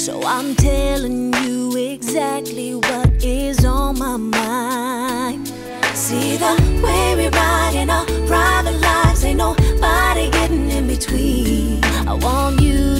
So I'm telling you exactly what is on my mind. See the way we ride in our private lives, ain't nobody getting in between. I want you